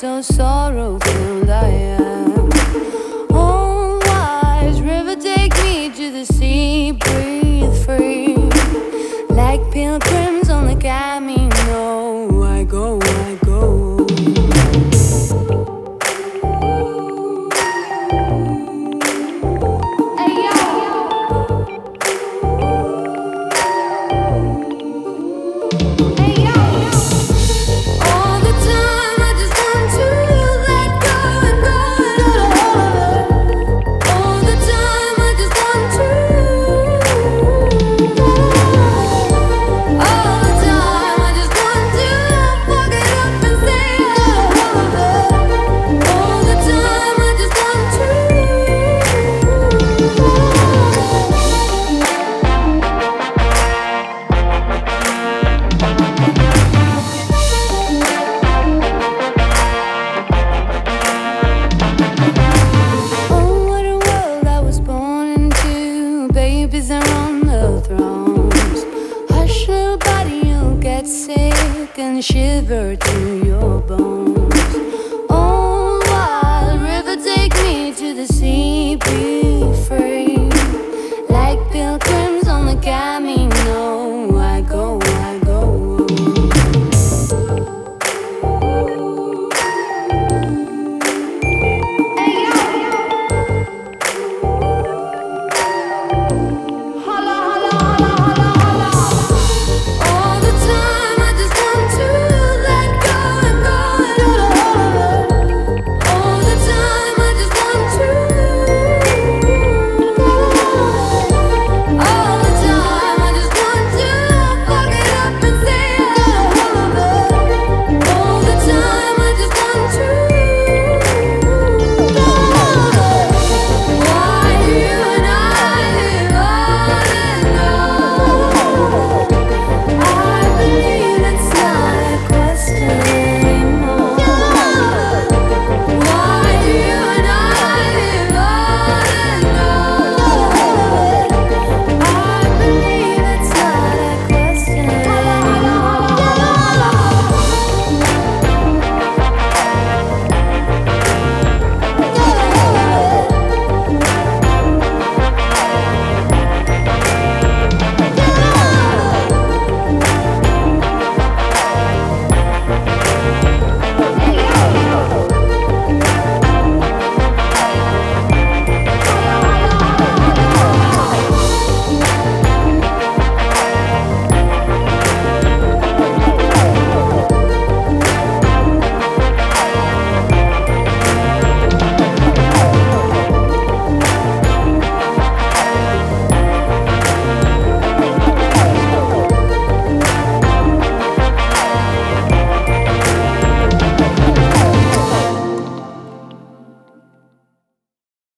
so sorrow filled, I am. Oh, wise river, take me to the sea, breathe free. Like pilgrims on the Camino, I go, I go. shiver too.